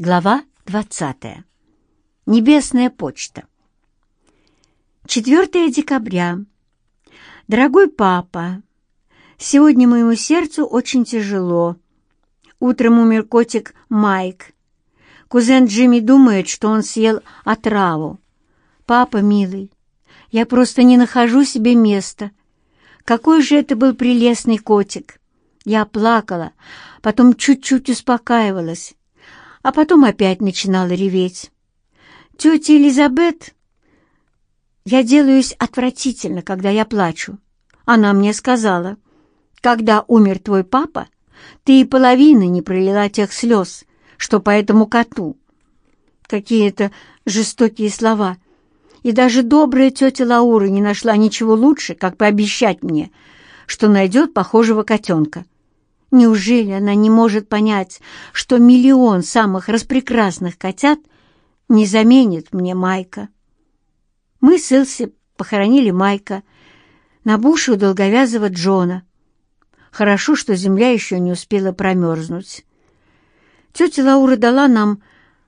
Глава 20. Небесная почта. 4 декабря. Дорогой папа, сегодня моему сердцу очень тяжело. Утром умер котик Майк. Кузен Джимми думает, что он съел отраву. Папа, милый, я просто не нахожу себе места. Какой же это был прелестный котик. Я плакала, потом чуть-чуть успокаивалась а потом опять начинала реветь. Тетя Элизабет... Я делаюсь отвратительно, когда я плачу. Она мне сказала, когда умер твой папа, ты и половины не пролила тех слез, что по этому коту. Какие-то жестокие слова. И даже добрая тетя Лаура не нашла ничего лучше, как пообещать мне, что найдет похожего котенка. Неужели она не может понять, что миллион самых распрекрасных котят не заменит мне Майка? Мы с Элси похоронили Майка на буше у долговязого Джона. Хорошо, что земля еще не успела промерзнуть. Тетя Лаура дала нам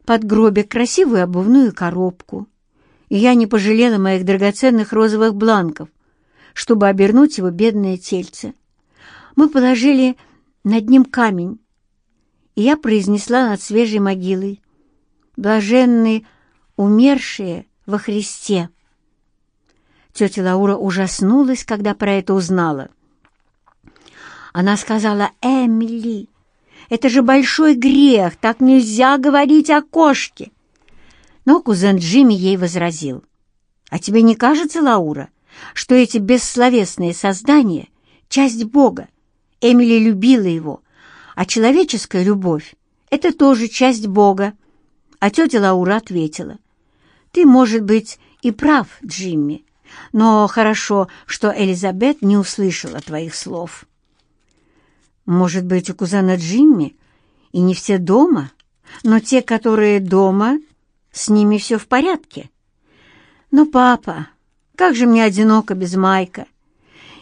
под гробик красивую обувную коробку, и я не пожалела моих драгоценных розовых бланков, чтобы обернуть его бедное тельце. Мы положили над ним камень, и я произнесла над свежей могилой «Блаженные умершие во Христе». Тетя Лаура ужаснулась, когда про это узнала. Она сказала «Эмили, это же большой грех, так нельзя говорить о кошке». Но кузен Джимми ей возразил. «А тебе не кажется, Лаура, что эти бессловесные создания — часть Бога, Эмили любила его, а человеческая любовь — это тоже часть Бога. А тетя Лаура ответила, «Ты, может быть, и прав, Джимми, но хорошо, что Элизабет не услышала твоих слов». «Может быть, у кузена Джимми и не все дома, но те, которые дома, с ними все в порядке?» «Но, папа, как же мне одиноко без Майка!»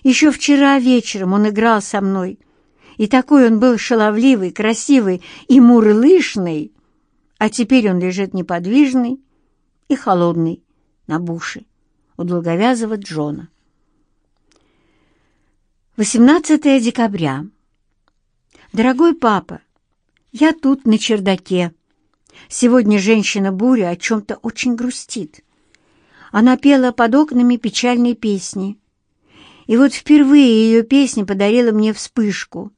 Еще вчера вечером он играл со мной, и такой он был шаловливый, красивый и мурлышный, а теперь он лежит неподвижный и холодный на буше у долговязого Джона. 18 декабря. Дорогой папа, я тут на чердаке. Сегодня женщина-буря о чем-то очень грустит. Она пела под окнами печальные песни — и вот впервые ее песня подарила мне вспышку.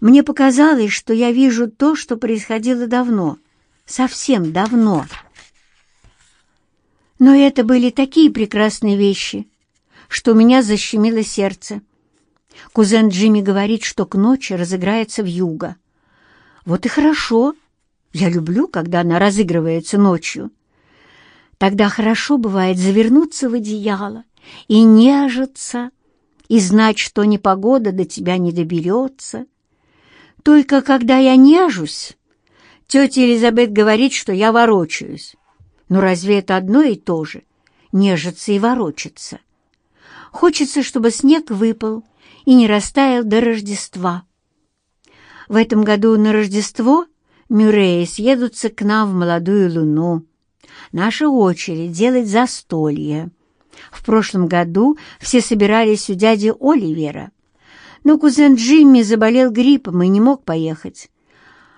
Мне показалось, что я вижу то, что происходило давно, совсем давно. Но это были такие прекрасные вещи, что у меня защемило сердце. Кузен Джимми говорит, что к ночи разыграется вьюга. Вот и хорошо. Я люблю, когда она разыгрывается ночью. Тогда хорошо бывает завернуться в одеяло и нежиться, и знать, что непогода до тебя не доберется. Только когда я нежусь, тетя Элизабет говорит, что я ворочаюсь. Но разве это одно и то же? Нежиться и ворочаться. Хочется, чтобы снег выпал и не растаял до Рождества. В этом году на Рождество Мюрреи съедутся к нам в молодую луну. Наша очередь делать застолье. В прошлом году все собирались у дяди Оливера, но кузен Джимми заболел гриппом и не мог поехать.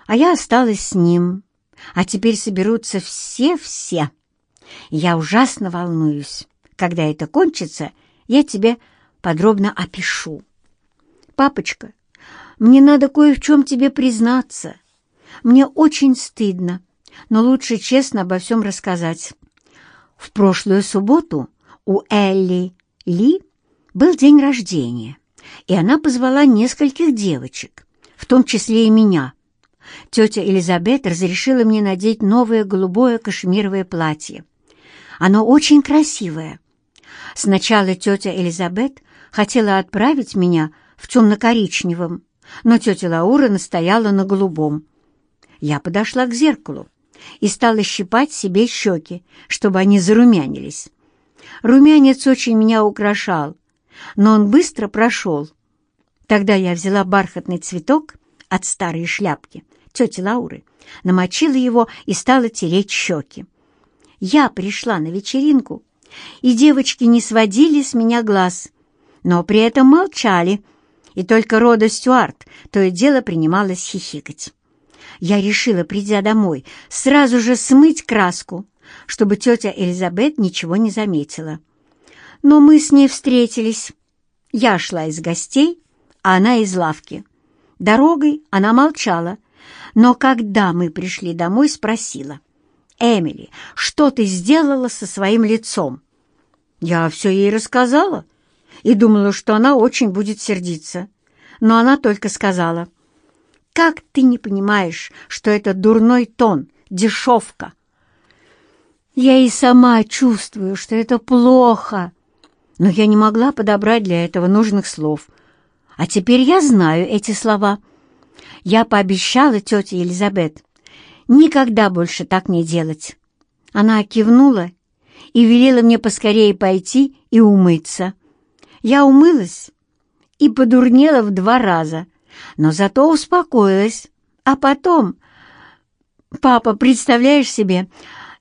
А я осталась с ним, а теперь соберутся все-все. Я ужасно волнуюсь. Когда это кончится, я тебе подробно опишу. Папочка, мне надо кое в чем тебе признаться. Мне очень стыдно, но лучше честно обо всем рассказать. В прошлую субботу у Элли Ли был день рождения, и она позвала нескольких девочек, в том числе и меня. Тетя Элизабет разрешила мне надеть новое голубое кашемировое платье. Оно очень красивое. Сначала тетя Элизабет хотела отправить меня в темно-коричневом, но тетя Лаура настояла на голубом. Я подошла к зеркалу и стала щипать себе щеки, чтобы они зарумянились. Румянец очень меня украшал, но он быстро прошел. Тогда я взяла бархатный цветок от старой шляпки тети Лауры намочила его и стала тереть щеки. Я пришла на вечеринку, и девочки не сводили с меня глаз, но при этом молчали, и только Рода Стюарт то и дело принималась хихикать. Я решила, придя домой, сразу же смыть краску, чтобы тетя Элизабет ничего не заметила. Но мы с ней встретились. Я шла из гостей, а она из лавки. Дорогой она молчала, но когда мы пришли домой, спросила. «Эмили, что ты сделала со своим лицом?» Я все ей рассказала и думала, что она очень будет сердиться. Но она только сказала, «Как ты не понимаешь, что это дурной тон, дешевка?» Я и сама чувствую, что это плохо, но я не могла подобрать для этого нужных слов. А теперь я знаю эти слова. Я пообещала тете Елизабет никогда больше так не делать. Она кивнула и велела мне поскорее пойти и умыться. Я умылась и подурнела в два раза, но зато успокоилась. А потом... Папа, представляешь себе,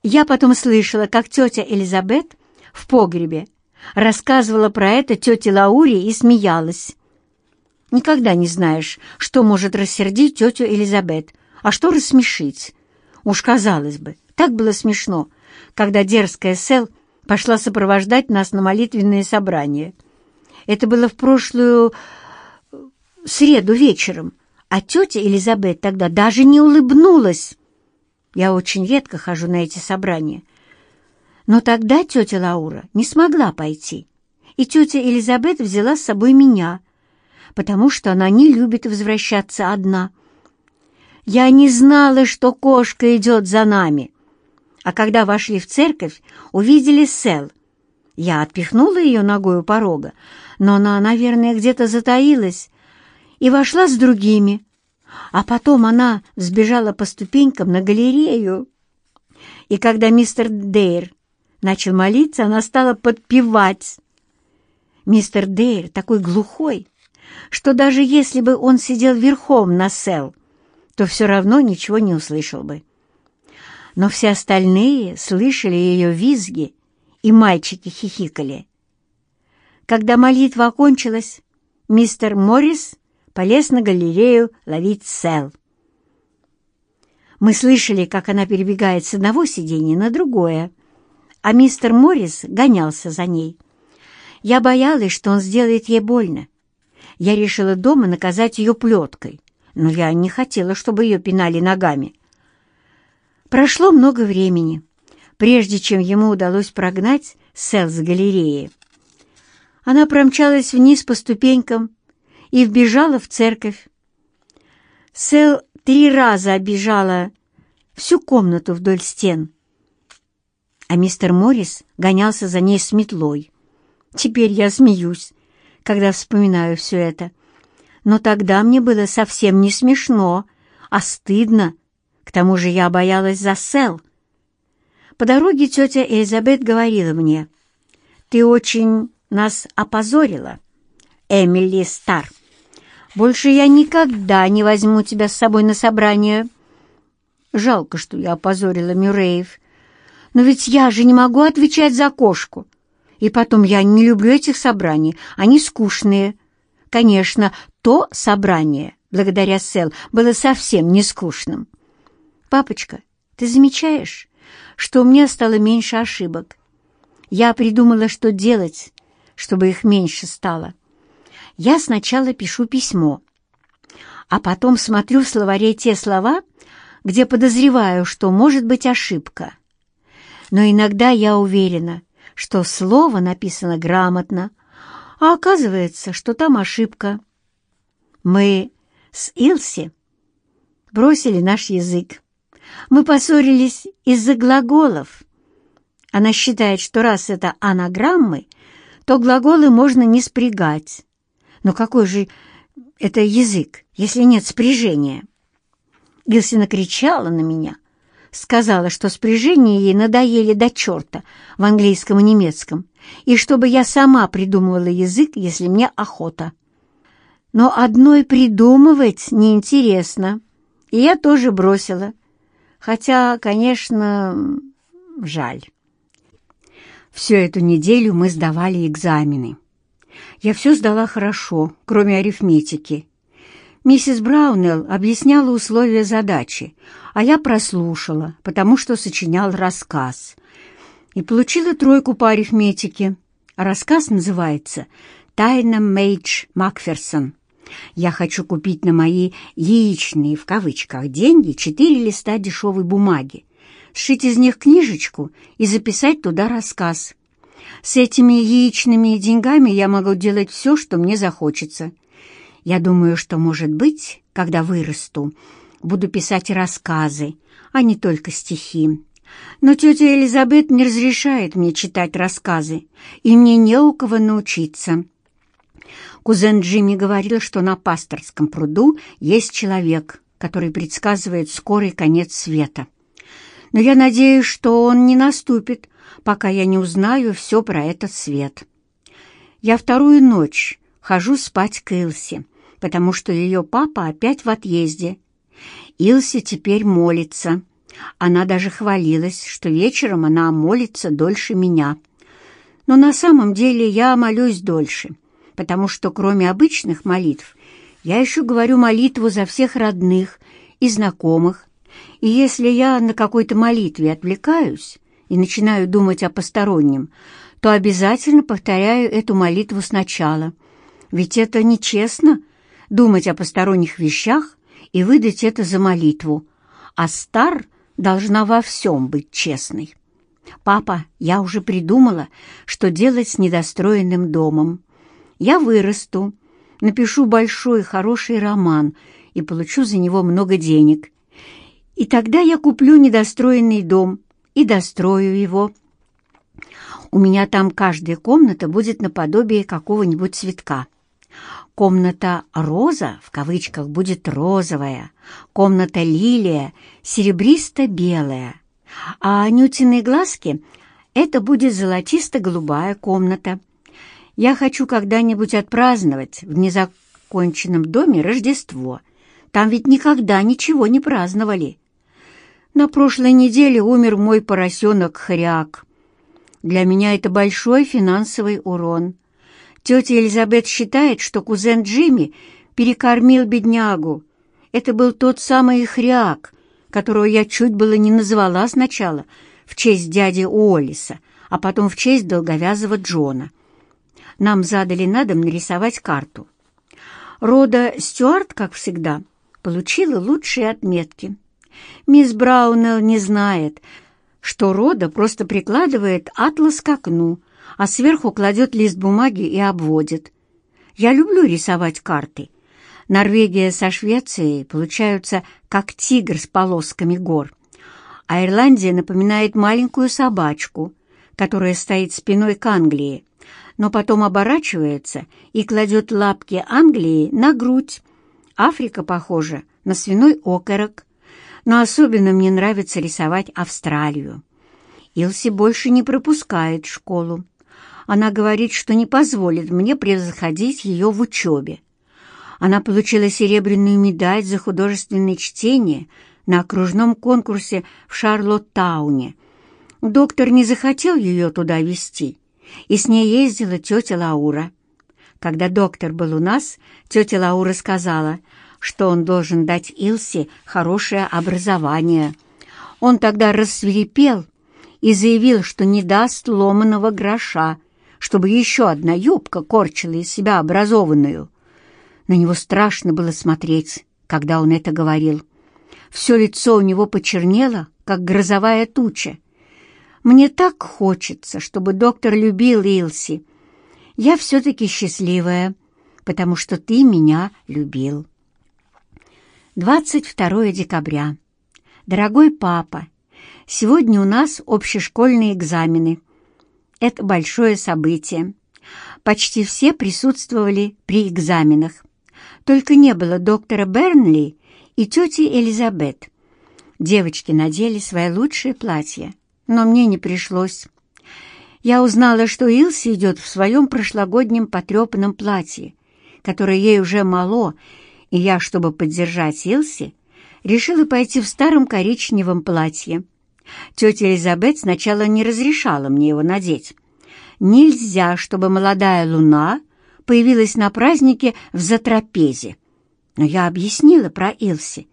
я потом слышала, как тетя Элизабет в погребе рассказывала про это тете Лауре и смеялась. Никогда не знаешь, что может рассердить тетю Элизабет, а что рассмешить. Уж казалось бы, так было смешно, когда дерзкая Сел пошла сопровождать нас на молитвенное собрание. Это было в прошлую э, среду вечером, а тетя Элизабет тогда даже не улыбнулась. Я очень редко хожу на эти собрания. Но тогда тетя Лаура не смогла пойти, и тетя Элизабет взяла с собой меня, потому что она не любит возвращаться одна. Я не знала, что кошка идет за нами, а когда вошли в церковь, увидели Сел. Я отпихнула ее ногой у порога, но она, наверное, где-то затаилась и вошла с другими. А потом она сбежала по ступенькам на галерею. И когда мистер Дейр начал молиться, она стала подпевать. Мистер Дейр такой глухой, что даже если бы он сидел верхом на Сел, то все равно ничего не услышал бы но все остальные слышали ее визги, и мальчики хихикали. Когда молитва окончилась, мистер Моррис полез на галерею ловить сел. Мы слышали, как она перебегает с одного сиденья на другое, а мистер Моррис гонялся за ней. Я боялась, что он сделает ей больно. Я решила дома наказать ее плеткой, но я не хотела, чтобы ее пинали ногами. Прошло много времени, прежде чем ему удалось прогнать Сэл с галереи. Она промчалась вниз по ступенькам и вбежала в церковь. Сэл три раза обижала всю комнату вдоль стен, а мистер Моррис гонялся за ней с метлой. Теперь я смеюсь, когда вспоминаю все это. Но тогда мне было совсем не смешно, а стыдно к тому же я боялась за Сел. По дороге тетя Элизабет говорила мне, «Ты очень нас опозорила, Эмили Стар. Больше я никогда не возьму тебя с собой на собрание». Жалко, что я опозорила Мюрреев. Но ведь я же не могу отвечать за кошку. И потом я не люблю этих собраний, они скучные. Конечно, то собрание, благодаря Сел, было совсем не скучным. «Папочка, ты замечаешь, что у меня стало меньше ошибок? Я придумала, что делать, чтобы их меньше стало. Я сначала пишу письмо, а потом смотрю в словаре те слова, где подозреваю, что может быть ошибка. Но иногда я уверена, что слово написано грамотно, а оказывается, что там ошибка. Мы с Илси бросили наш язык. Мы поссорились из-за глаголов. Она считает, что раз это анаграммы, то глаголы можно не спрягать. Но какой же это язык, если нет спряжения? Гилси накричала на меня, сказала, что спряжения ей надоели до черта в английском и немецком, и чтобы я сама придумывала язык, если мне охота. Но одной придумывать неинтересно, и я тоже бросила — Хотя, конечно, жаль. Всю эту неделю мы сдавали экзамены. Я все сдала хорошо, кроме арифметики. Миссис Браунелл объясняла условия задачи, а я прослушала, потому что сочинял рассказ. И получила тройку по арифметике. Рассказ называется «Тайна Мейдж Макферсон». Я хочу купить на мои «яичные» в кавычках деньги четыре листа дешевой бумаги, сшить из них книжечку и записать туда рассказ. С этими яичными деньгами я могу делать все, что мне захочется. Я думаю, что, может быть, когда вырасту, буду писать рассказы, а не только стихи. Но тетя Элизабет не разрешает мне читать рассказы, и мне не у кого научиться. Кузен Джимми говорил, что на пасторском пруду есть человек, который предсказывает скорый конец света. Но я надеюсь, что он не наступит, пока я не узнаю все про этот свет. Я вторую ночь хожу спать к Илсе, потому что ее папа опять в отъезде. Илсе теперь молится. Она даже хвалилась, что вечером она молится дольше меня. Но на самом деле я молюсь дольше — потому что кроме обычных молитв я еще говорю молитву за всех родных и знакомых, и если я на какой-то молитве отвлекаюсь и начинаю думать о постороннем, то обязательно повторяю эту молитву сначала, ведь это нечестно думать о посторонних вещах и выдать это за молитву, а стар должна во всем быть честной. «Папа, я уже придумала, что делать с недостроенным домом. Я вырасту, напишу большой хороший роман и получу за него много денег. И тогда я куплю недостроенный дом и дострою его. У меня там каждая комната будет наподобие какого-нибудь цветка. Комната «роза» в кавычках будет розовая, комната «лилия» серебристо-белая, а анютиные глазки — это будет золотисто-голубая комната — я хочу когда-нибудь отпраздновать в незаконченном доме Рождество. Там ведь никогда ничего не праздновали. На прошлой неделе умер мой поросенок Хряк. Для меня это большой финансовый урон. Тетя Элизабет считает, что кузен Джимми перекормил беднягу. Это был тот самый Хряк, которого я чуть было не назвала сначала в честь дяди Уоллиса, а потом в честь долговязого Джона нам задали на дом нарисовать карту. Рода Стюарт, как всегда, получила лучшие отметки. Мисс Браунелл не знает, что Рода просто прикладывает атлас к окну, а сверху кладет лист бумаги и обводит. Я люблю рисовать карты. Норвегия со Швецией получаются как тигр с полосками гор, а Ирландия напоминает маленькую собачку, которая стоит спиной к Англии, но потом оборачивается и кладет лапки Англии на грудь. Африка похожа на свиной окорок, но особенно мне нравится рисовать Австралию. Илси больше не пропускает школу. Она говорит, что не позволит мне превосходить ее в учебе. Она получила серебряную медаль за художественное чтение на окружном конкурсе в Шарлоттауне. Доктор не захотел ее туда везти, и с ней ездила тетя Лаура. Когда доктор был у нас, тетя Лаура сказала, что он должен дать Илсе хорошее образование. Он тогда рассверепел и заявил, что не даст ломаного гроша, чтобы еще одна юбка корчила из себя образованную. На него страшно было смотреть, когда он это говорил. Все лицо у него почернело, как грозовая туча. Мне так хочется, чтобы доктор любил Илси. Я все-таки счастливая, потому что ты меня любил. 22 декабря. Дорогой папа, сегодня у нас общешкольные экзамены. Это большое событие. Почти все присутствовали при экзаменах. Только не было доктора Бернли и тети Элизабет. Девочки надели свои лучшие платья но мне не пришлось. Я узнала, что Илси идет в своем прошлогоднем потрепанном платье, которое ей уже мало, и я, чтобы поддержать Илси, решила пойти в старом коричневом платье. Тетя Элизабет сначала не разрешала мне его надеть. Нельзя, чтобы молодая луна появилась на празднике в затрапезе. Но я объяснила про Илси,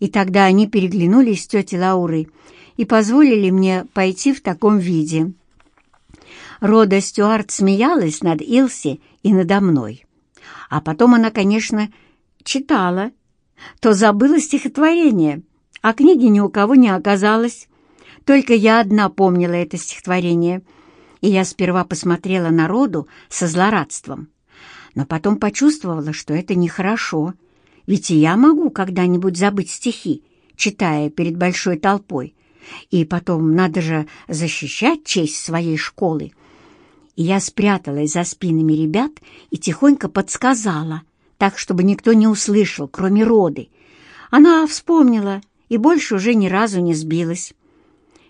и тогда они переглянулись с тетей Лаурой и позволили мне пойти в таком виде. Рода Стюарт смеялась над Илси и надо мной. А потом она, конечно, читала, то забыла стихотворение, а книги ни у кого не оказалось. Только я одна помнила это стихотворение, и я сперва посмотрела на Роду со злорадством, но потом почувствовала, что это нехорошо, ведь и я могу когда-нибудь забыть стихи, читая перед большой толпой, и потом надо же защищать честь своей школы. И я спряталась за спинами ребят и тихонько подсказала, так, чтобы никто не услышал, кроме Роды. Она вспомнила и больше уже ни разу не сбилась.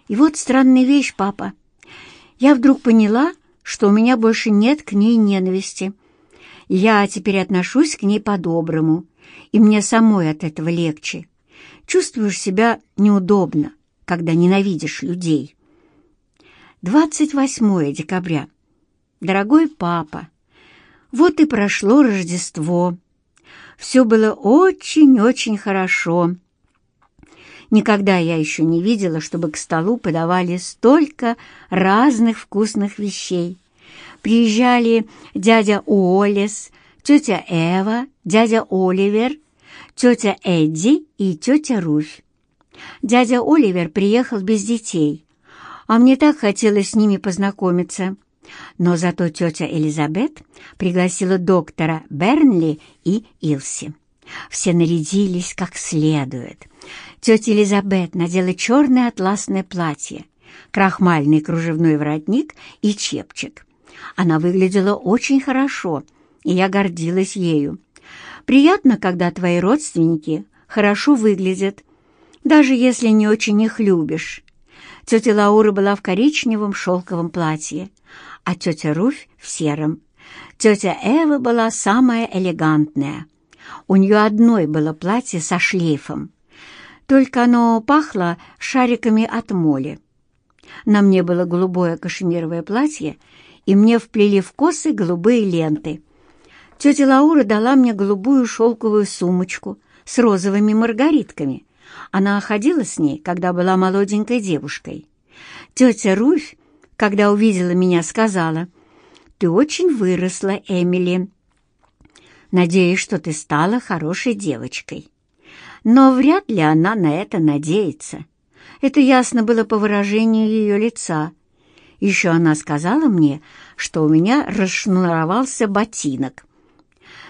И вот странная вещь, папа. Я вдруг поняла, что у меня больше нет к ней ненависти. Я теперь отношусь к ней по-доброму, и мне самой от этого легче. Чувствуешь себя неудобно, когда ненавидишь людей. 28 декабря. Дорогой папа, вот и прошло Рождество. Все было очень-очень хорошо. Никогда я еще не видела, чтобы к столу подавали столько разных вкусных вещей. Приезжали дядя Уоллес, тетя Эва, дядя Оливер, тетя Эдди и тетя Руфь. Дядя Оливер приехал без детей, а мне так хотелось с ними познакомиться. Но зато тетя Элизабет пригласила доктора Бернли и Илси. Все нарядились как следует. Тетя Элизабет надела черное атласное платье, крахмальный кружевной воротник и чепчик. Она выглядела очень хорошо, и я гордилась ею. Приятно, когда твои родственники хорошо выглядят, даже если не очень их любишь. Тетя Лаура была в коричневом шелковом платье, а тетя Руфь в сером. Тетя Эва была самая элегантная. У нее одной было платье со шлейфом, только оно пахло шариками от моли. На мне было голубое кашемировое платье, и мне вплели в косы голубые ленты. Тетя Лаура дала мне голубую шелковую сумочку с розовыми маргаритками. Она ходила с ней, когда была молоденькой девушкой. Тетя Руфь когда увидела меня, сказала, «Ты очень выросла, Эмили. Надеюсь, что ты стала хорошей девочкой». Но вряд ли она на это надеется. Это ясно было по выражению ее лица. Еще она сказала мне, что у меня расшнуровался ботинок.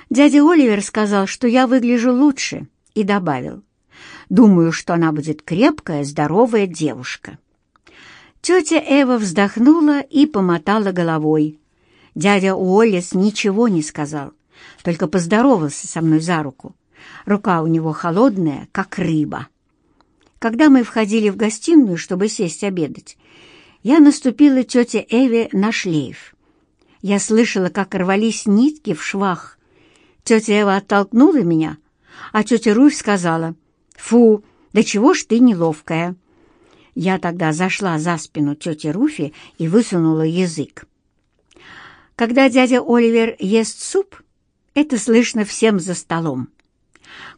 Дядя Оливер сказал, что я выгляжу лучше, и добавил, «Думаю, что она будет крепкая, здоровая девушка». Тетя Эва вздохнула и помотала головой. Дядя Уоллес ничего не сказал, только поздоровался со мной за руку. Рука у него холодная, как рыба. Когда мы входили в гостиную, чтобы сесть обедать, я наступила тете Эве на шлейф. Я слышала, как рвались нитки в швах. Тетя Эва оттолкнула меня, а тетя Руфь сказала, «Фу, да чего ж ты неловкая!» Я тогда зашла за спину тети Руфи и высунула язык. Когда дядя Оливер ест суп, это слышно всем за столом.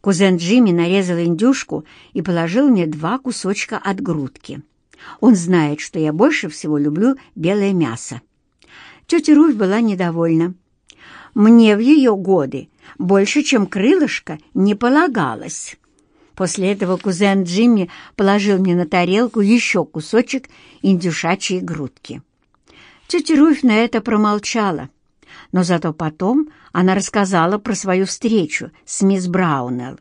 Кузен Джимми нарезал индюшку и положил мне два кусочка от грудки. Он знает, что я больше всего люблю белое мясо. Тетя Руфь была недовольна. Мне в ее годы больше, чем крылышко, не полагалось. После этого кузен Джимми положил мне на тарелку еще кусочек индюшачьей грудки. Тетя Руфь на это промолчала, но зато потом она рассказала про свою встречу с мисс Браунелл.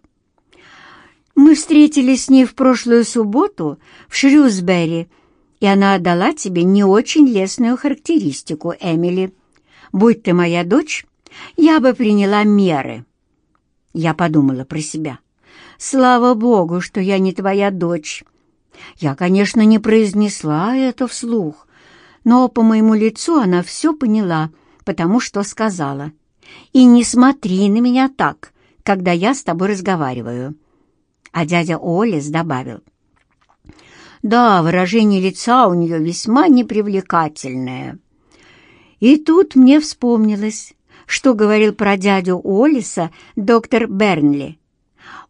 «Мы встретились с ней в прошлую субботу в Шрюсбери, и она отдала тебе не очень лестную характеристику, Эмили. Будь ты моя дочь, я бы приняла меры». Я подумала про себя. Слава Богу, что я не твоя дочь. Я, конечно, не произнесла это вслух, но по моему лицу она все поняла, потому что сказала. И не смотри на меня так, когда я с тобой разговариваю. а дядя Олес добавил. «Да, выражение лица у нее весьма непривлекательное». И тут мне вспомнилось, что говорил про дядю Олиса доктор Бернли.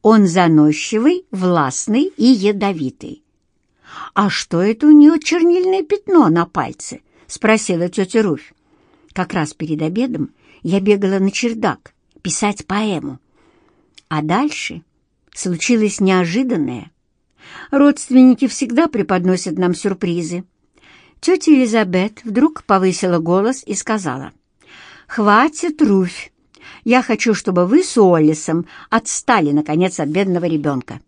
Он заносчивый, властный и ядовитый. «А что это у нее чернильное пятно на пальце?» — спросила тетя Руфь. Как раз перед обедом я бегала на чердак писать поэму. А дальше случилось неожиданное. Родственники всегда преподносят нам сюрпризы. Тетя Элизабет вдруг повысила голос и сказала, «Хватит, Руфь, я хочу, чтобы вы с Уоллесом отстали, наконец, от бедного ребенка».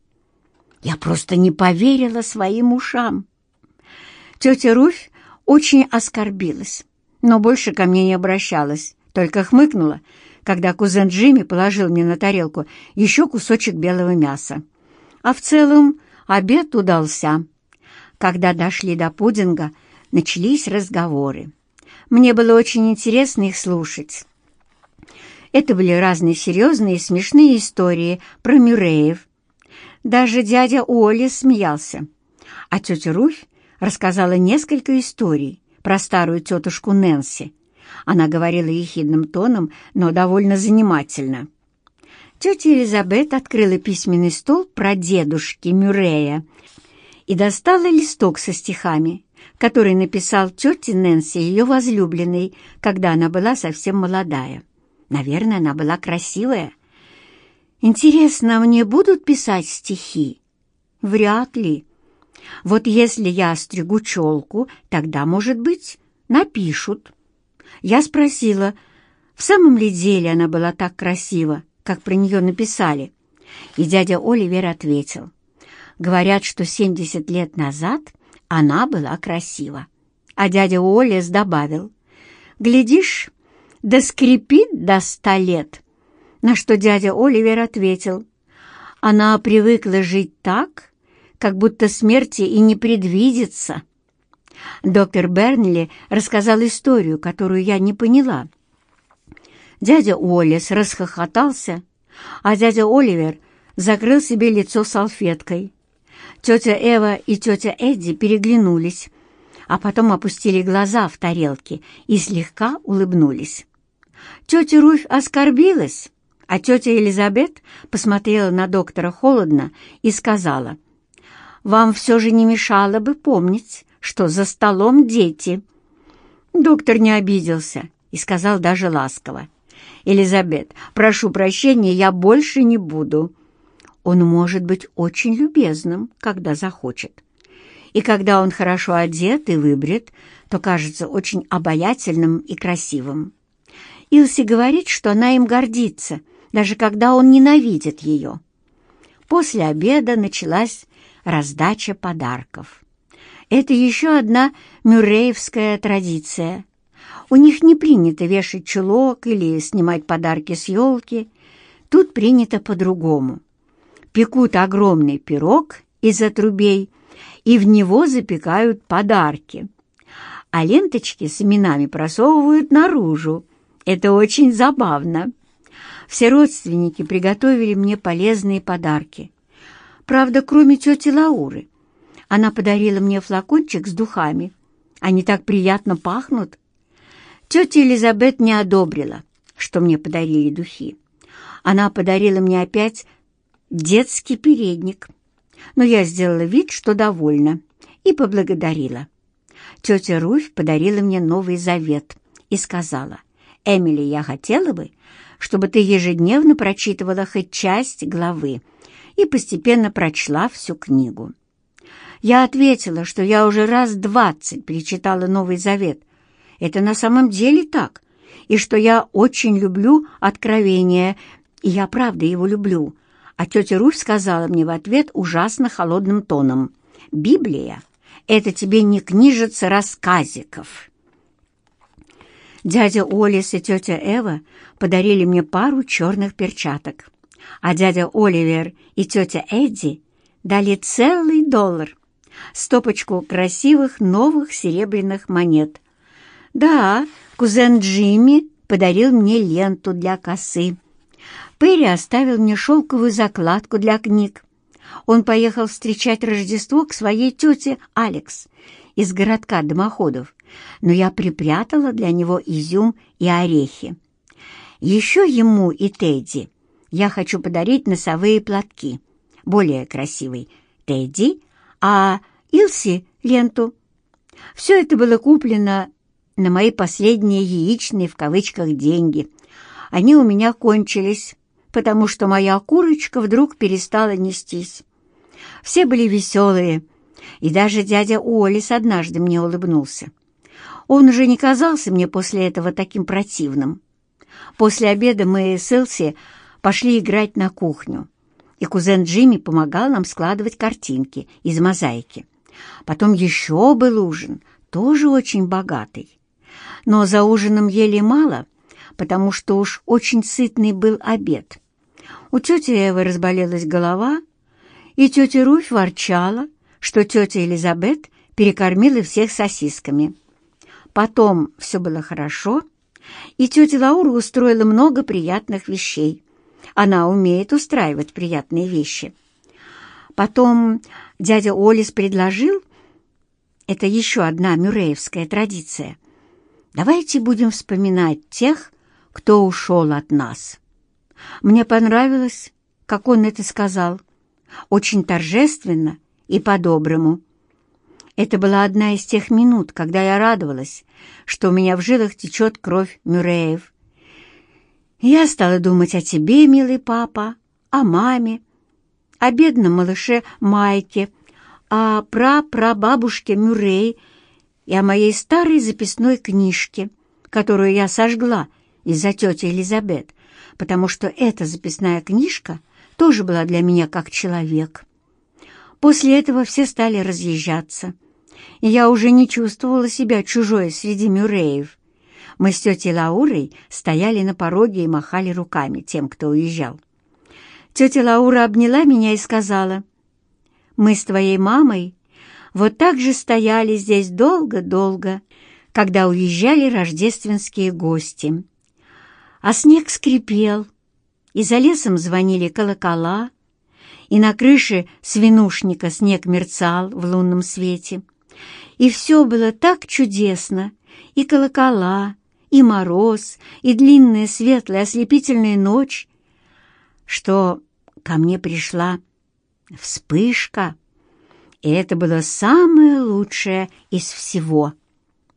Я просто не поверила своим ушам. Тетя Руфь очень оскорбилась, но больше ко мне не обращалась, только хмыкнула, когда кузен Джимми положил мне на тарелку еще кусочек белого мяса. А в целом обед удался. Когда дошли до пудинга, начались разговоры. Мне было очень интересно их слушать. Это были разные серьезные и смешные истории про Мюреев. Даже дядя Оля смеялся. А тетя Руфь рассказала несколько историй про старую тетушку Нэнси. Она говорила ехидным тоном, но довольно занимательно. Тетя Элизабет открыла письменный стол про дедушки Мюррея и достала листок со стихами, который написал тете Нэнси ее возлюбленной, когда она была совсем молодая. Наверное, она была красивая. Интересно, мне будут писать стихи? Вряд ли. Вот если я стригу челку, тогда, может быть, напишут. Я спросила, в самом ли деле она была так красива, как про нее написали? И дядя Оливер ответил. Говорят, что 70 лет назад она была красива. А дядя Олес добавил. Глядишь, да скрипит до ста лет. На что дядя Оливер ответил. Она привыкла жить так, как будто смерти и не предвидится. Доктор Бернли рассказал историю, которую я не поняла. Дядя Уоллес расхохотался, а дядя Оливер закрыл себе лицо салфеткой. Тетя Эва и тетя Эдди переглянулись, а потом опустили глаза в тарелки и слегка улыбнулись. Тетя Руфь оскорбилась, а тетя Елизабет посмотрела на доктора холодно и сказала, «Вам все же не мешало бы помнить, что за столом дети». Доктор не обиделся и сказал даже ласково, «Элизабет, прошу прощения, я больше не буду». Он может быть очень любезным, когда захочет. И когда он хорошо одет и выбрит, то кажется очень обаятельным и красивым. Илси говорит, что она им гордится, даже когда он ненавидит ее. После обеда началась раздача подарков. Это еще одна мюрреевская традиция. У них не принято вешать чулок или снимать подарки с елки. Тут принято по-другому. Пекут огромный пирог из отрубей и в него запекают подарки. А ленточки с именами просовывают наружу, это очень забавно. Все родственники приготовили мне полезные подарки. Правда, кроме тети Лауры. Она подарила мне флакончик с духами. Они так приятно пахнут. Тетя Элизабет не одобрила, что мне подарили духи. Она подарила мне опять детский передник. Но я сделала вид, что довольна, и поблагодарила. Тетя Руфь подарила мне Новый Завет и сказала, Эмили, я хотела бы, чтобы ты ежедневно прочитывала хоть часть главы и постепенно прочла всю книгу. Я ответила, что я уже раз двадцать перечитала Новый Завет. Это на самом деле так, и что я очень люблю Откровение, и я правда его люблю. А тетя Руфь сказала мне в ответ ужасно холодным тоном, «Библия — это тебе не книжица рассказиков». Дядя Олис и тетя Эва подарили мне пару черных перчаток, а дядя Оливер и тетя Эдди дали целый доллар, стопочку красивых новых серебряных монет. Да, кузен Джимми подарил мне ленту для косы. Перри оставил мне шелковую закладку для книг, Он поехал встречать Рождество к своей тете Алекс из городка дымоходов, но я припрятала для него изюм и орехи. Еще ему и Тедди я хочу подарить носовые платки, более красивый Тедди, а Илси — ленту. Все это было куплено на мои последние яичные в кавычках деньги. Они у меня кончились, потому что моя курочка вдруг перестала нестись. Все были веселые, и даже дядя Олис однажды мне улыбнулся. Он уже не казался мне после этого таким противным. После обеда мы с Элси пошли играть на кухню, и кузен Джимми помогал нам складывать картинки из мозаики. Потом еще был ужин, тоже очень богатый. Но за ужином ели мало, потому что уж очень сытный был обед. У тети Эвы разболелась голова, и тетя Руфь ворчала, что тетя Элизабет перекормила всех сосисками. Потом все было хорошо, и тетя Лаура устроила много приятных вещей. Она умеет устраивать приятные вещи. Потом дядя Олис предложил, это еще одна мюрреевская традиция, давайте будем вспоминать тех, кто ушел от нас. Мне понравилось, как он это сказал, очень торжественно и по-доброму. Это была одна из тех минут, когда я радовалась, что у меня в жилах течет кровь Мюрреев. Я стала думать о тебе, милый папа, о маме, о бедном малыше Майке, о прапрабабушке Мюррей и о моей старой записной книжке, которую я сожгла из-за тети Элизабет, потому что эта записная книжка тоже была для меня как человек. После этого все стали разъезжаться, и я уже не чувствовала себя чужой среди Мюрреев. Мы с тетей Лаурой стояли на пороге и махали руками тем, кто уезжал. Тетя Лаура обняла меня и сказала, «Мы с твоей мамой вот так же стояли здесь долго-долго, когда уезжали рождественские гости. А снег скрипел, и за лесом звонили колокола, и на крыше свинушника снег мерцал в лунном свете. И все было так чудесно, и колокола, и мороз, и длинная светлая ослепительная ночь, что ко мне пришла вспышка, и это было самое лучшее из всего —